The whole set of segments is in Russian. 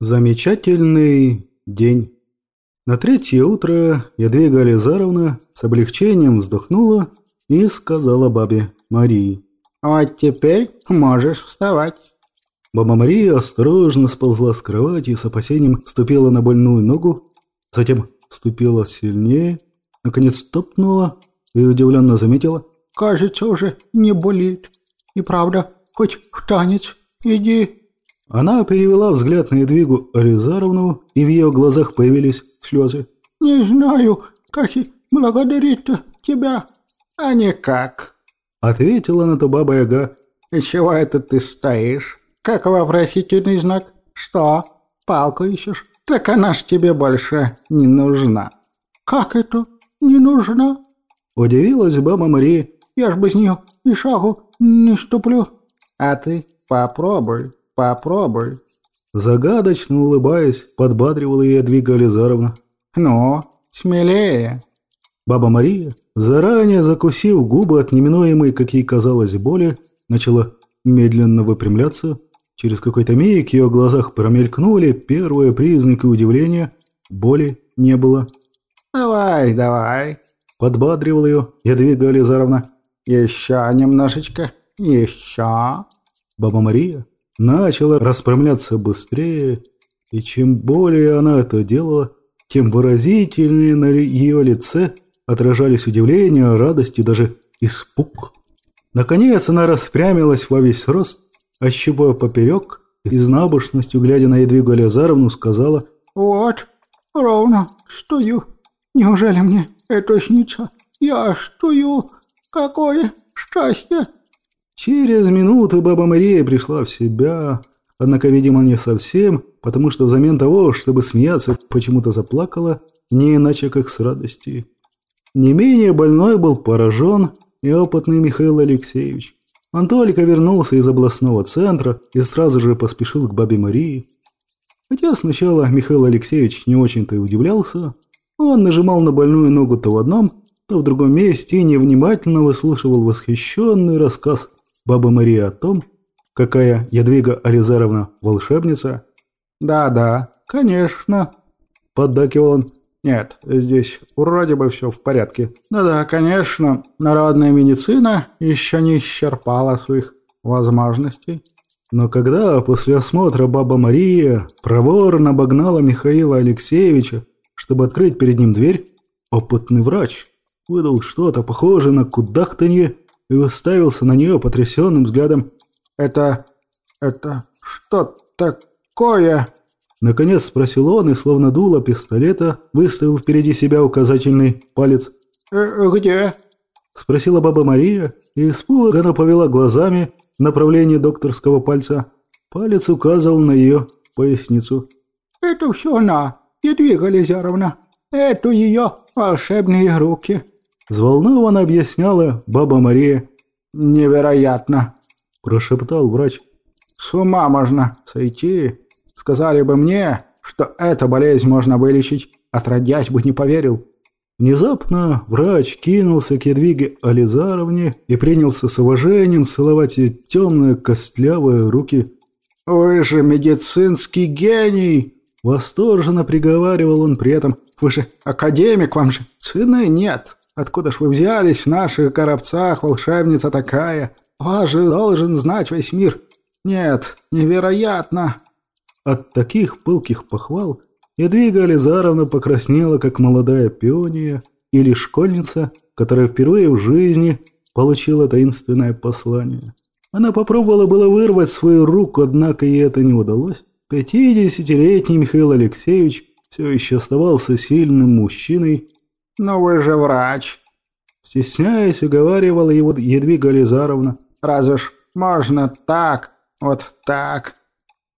Замечательный день. На третье утро Ядвига Ализаровна с облегчением вздохнула и сказала бабе Марии. «Вот теперь можешь вставать». Баба Мария осторожно сползла с кровати и с опасением ступила на больную ногу, затем ступила сильнее, наконец топнула и удивленно заметила. «Кажется, уже не болит. И правда, хоть в танец иди». Она перевела взгляд на Едвигу Ализаровну, и в ее глазах появились слезы. «Не знаю, как и благодарить тебя, а никак», — ответила на то баба Яга. «И чего это ты стоишь? Как вопросительный знак? Что, палку ищешь? Так она ж тебе больше не нужна». «Как это не нужна?» Удивилась баба Мария. «Я ж без нее и шагу не ступлю». «А ты попробуй», Попробуй. Загадочно улыбаясь, подбадривала ее Двига Ализаровна. Ну, смелее. Баба Мария, заранее закусив губы от неминуемой, как ей казалось, боли, начала медленно выпрямляться. Через какой-то миг в ее глазах промелькнули первые признаки удивления. Боли не было. «Давай, давай», — подбадривала ее Ядвига Ализаровна. «Еще немножечко, еще». Баба Мария начала распрямляться быстрее, и чем более она это делала, тем выразительнее на ее лице отражались удивление, радость и даже испуг. Наконец она распрямилась во весь рост, ощупывая поперек, и с набожностью, глядя на Едвигу Алязаровну, сказала «Вот, ровно стою. Неужели мне это снится? Я стою. Какое счастье!» Через минуту баба Мария пришла в себя, однако, видимо, не совсем, потому что взамен того, чтобы смеяться, почему-то заплакала, не иначе как с радости. Не менее больной был поражен и опытный Михаил Алексеевич. Он только вернулся из областного центра и сразу же поспешил к бабе Марии. Хотя сначала Михаил Алексеевич не очень-то и удивлялся, он нажимал на больную ногу то в одном, то в другом месте и невнимательно выслушивал восхищенный рассказ Баба Мария о том, какая Ядвига Ализаровна волшебница? Да-да, конечно, поддакивал он. Нет, здесь вроде бы все в порядке. Да-да, конечно, народная медицина еще не исчерпала своих возможностей. Но когда после осмотра баба Мария проворно обогнала Михаила Алексеевича, чтобы открыть перед ним дверь, опытный врач выдал что-то похожее на кудахтанье и уставился на нее потрясенным взглядом. «Это... это... что такое?» Наконец спросил он и, словно дуло пистолета, выставил впереди себя указательный палец. «Э «Где?» Спросила баба Мария и испуганно повела глазами в направлении докторского пальца. Палец указывал на ее поясницу. «Это все она, Едвига Лизяровна. Это ее волшебные руки». Взволнованно объясняла баба Мария. «Невероятно!» – прошептал врач. «С ума можно сойти. Сказали бы мне, что эту болезнь можно вылечить, отродясь бы не поверил». Внезапно врач кинулся к Едвиге Ализаровне и принялся с уважением целовать ее темные костлявые руки. «Вы же медицинский гений!» Восторженно приговаривал он при этом. «Вы же академик, вам же цены нет!» Откуда ж вы взялись в наших коробцах, волшебница такая? Вас же должен знать весь мир. Нет, невероятно!» От таких пылких похвал Едвига Ализаровна покраснела, как молодая пиония или школьница, которая впервые в жизни получила таинственное послание. Она попробовала было вырвать свою руку, однако ей это не удалось. Пятидесятилетний Михаил Алексеевич все еще оставался сильным мужчиной, «Но вы же врач!» Стесняясь, уговаривала его Едвига Лизаровна. «Разве ж можно так, вот так?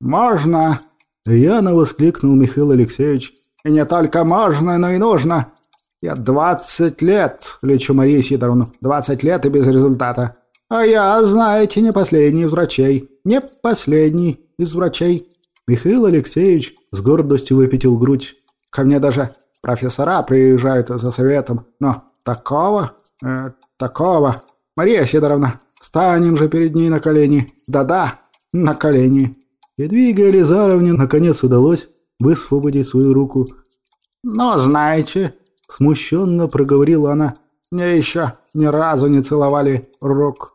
Можно?» Яно воскликнул Михаил Алексеевич. «И не только можно, но и нужно. Я двадцать лет лечу Марию Сидоровну. Двадцать лет и без результата. А я, знаете, не последний из врачей. Не последний из врачей». Михаил Алексеевич с гордостью выпятил грудь. «Ко мне даже Профессора приезжают за советом, но такого, э, такого... Мария Сидоровна, станем же перед ней на колени. Да-да, на колени. Едвиге Елизаровне наконец удалось высвободить свою руку. «Ну, знаете», — смущенно проговорила она, — «мне еще ни разу не целовали рук».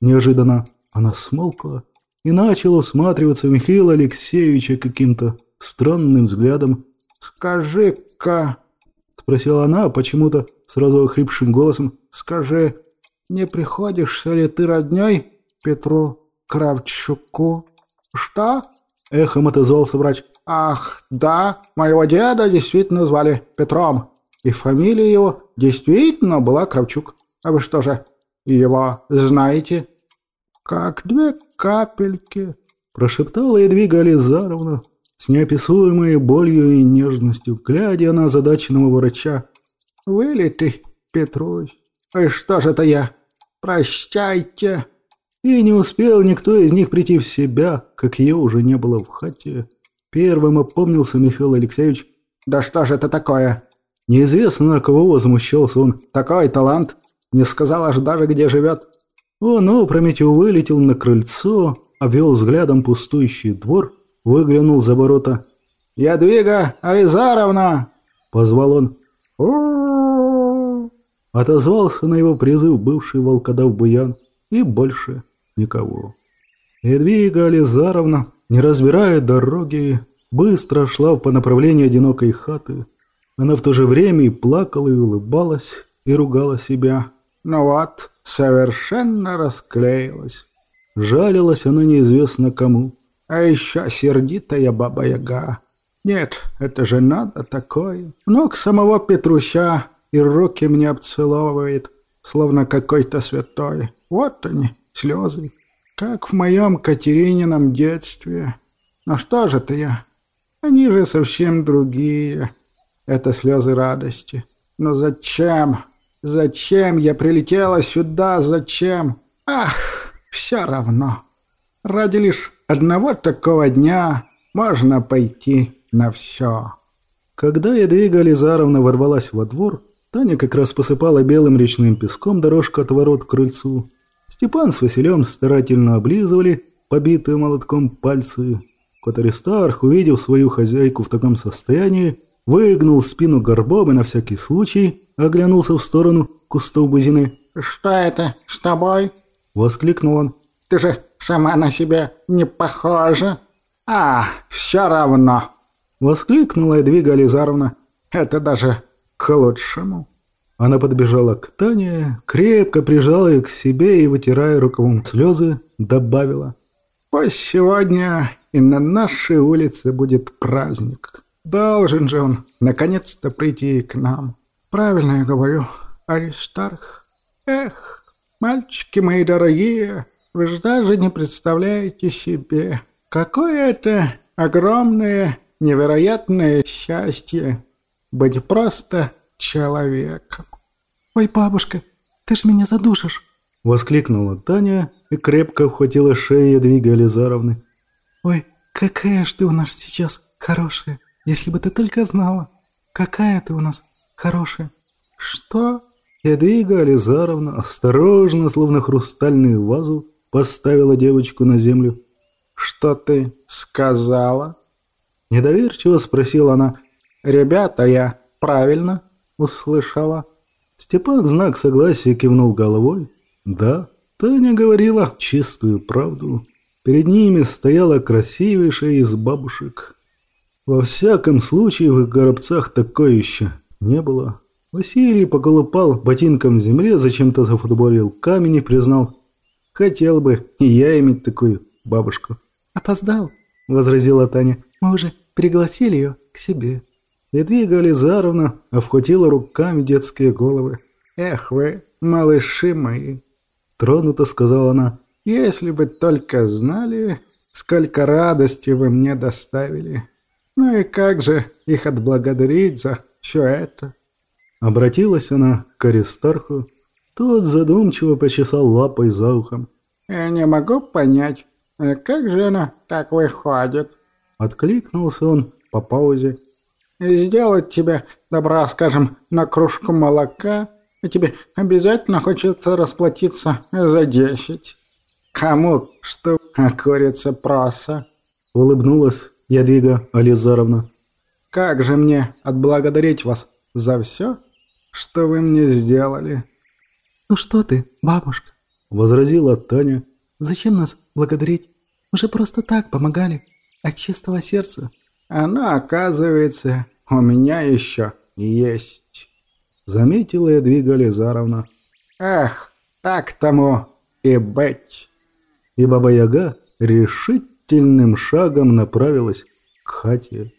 Неожиданно она смолкла и начала усматриваться в Михаила Алексеевича каким-то странным взглядом. «Скажи-ка...» — спросила она почему-то сразу охрипшим голосом. «Скажи, не приходишься ли ты родней Петру Кравчуку?» «Что?» — эхом отозвался врач. «Ах, да, моего деда действительно звали Петром, и фамилия его действительно была Кравчук. А вы что же, его знаете?» «Как две капельки», — прошептала Едвига Ализаровна с неописуемой болью и нежностью, глядя на задаченного врача. «Вылитый, Петрусь, и что же это я? Прощайте!» И не успел никто из них прийти в себя, как ее уже не было в хате. Первым опомнился Михаил Алексеевич. «Да что же это такое?» Неизвестно, на кого возмущался он. «Такой талант! Не сказал аж даже, где живет!» Он опрометью вылетел на крыльцо, обвел взглядом пустующий двор, выглянул за ворота. «Ядвига Аризаровна!» — позвал он. о Отозвался на его призыв бывший волкодав Буян и больше никого. Едвига Ализаровна, не разбирая дороги, быстро шла по направлению одинокой хаты. Она в то же время и плакала, и улыбалась, и ругала себя. «Ну вот, совершенно расклеилась». Жалилась она неизвестно кому. «А еще сердитая баба-яга. Нет, это же надо такое. Ног самого Петруща и руки мне обцеловывает, словно какой-то святой. Вот они, слезы, как в моем Катеринином детстве. Но что же это я? Они же совсем другие. Это слезы радости. Но зачем? Зачем я прилетела сюда? Зачем? Ах, все равно. Ради лишь одного такого дня можно пойти на все. Когда Едвига Лизаровна ворвалась во двор, Таня как раз посыпала белым речным песком дорожку от ворот к крыльцу. Степан с Василем старательно облизывали побитые молотком пальцы. Кот Аристарх, увидев свою хозяйку в таком состоянии, выгнул спину горбом и на всякий случай оглянулся в сторону кустов бузины. «Что это с тобой?» — воскликнул он. «Ты же сама на себя не похожа. А, все равно!» — воскликнула Эдвига Ализаровна. «Это даже к лучшему». Она подбежала к Тане, крепко прижала ее к себе и, вытирая рукавом слезы, добавила. «Пусть сегодня и на нашей улице будет праздник. Должен же он наконец-то прийти к нам. Правильно я говорю, Аристарх. Эх, мальчики мои дорогие, вы же даже не представляете себе, какое это огромное, невероятное счастье быть просто человеком. «Ой, бабушка, ты ж меня задушишь!» Воскликнула Таня и крепко ухватила шею Едвиги Ализаровны. «Ой, какая ж ты у нас сейчас хорошая, если бы ты только знала! Какая ты у нас хорошая!» «Что?» Едвига Ализаровна осторожно, словно хрустальную вазу, поставила девочку на землю. «Что ты сказала?» Недоверчиво спросила она. «Ребята, я правильно услышала?» Степан знак согласия кивнул головой. Да, Таня говорила чистую правду. Перед ними стояла красивейшая из бабушек. Во всяком случае, в их горобцах такое еще не было. Василий поколупал ботинком в земле, зачем-то зафутболил камень и признал. Хотел бы и я иметь такую бабушку. «Опоздал», — возразила Таня. «Мы уже пригласили ее к себе». Едвига Ализаровна обхватила руками детские головы. «Эх вы, малыши мои!» Тронуто сказала она. «Если бы только знали, сколько радости вы мне доставили. Ну и как же их отблагодарить за все это?» Обратилась она к Аристарху. Тот задумчиво почесал лапой за ухом. «Я не могу понять, а как же она так выходит?» Откликнулся он по паузе сделать тебе добра, скажем, на кружку молока, и тебе обязательно хочется расплатиться за десять. Кому что, а курица проса? улыбнулась Ядвига Ализаровна. «Как же мне отблагодарить вас за все, что вы мне сделали?» «Ну что ты, бабушка?» — возразила Таня. «Зачем нас благодарить? Уже просто так помогали, от чистого сердца». «Она, оказывается, у меня еще есть», — заметила Ядвига Ализаровна. «Эх, так тому и быть». И Баба-Яга решительным шагом направилась к хате.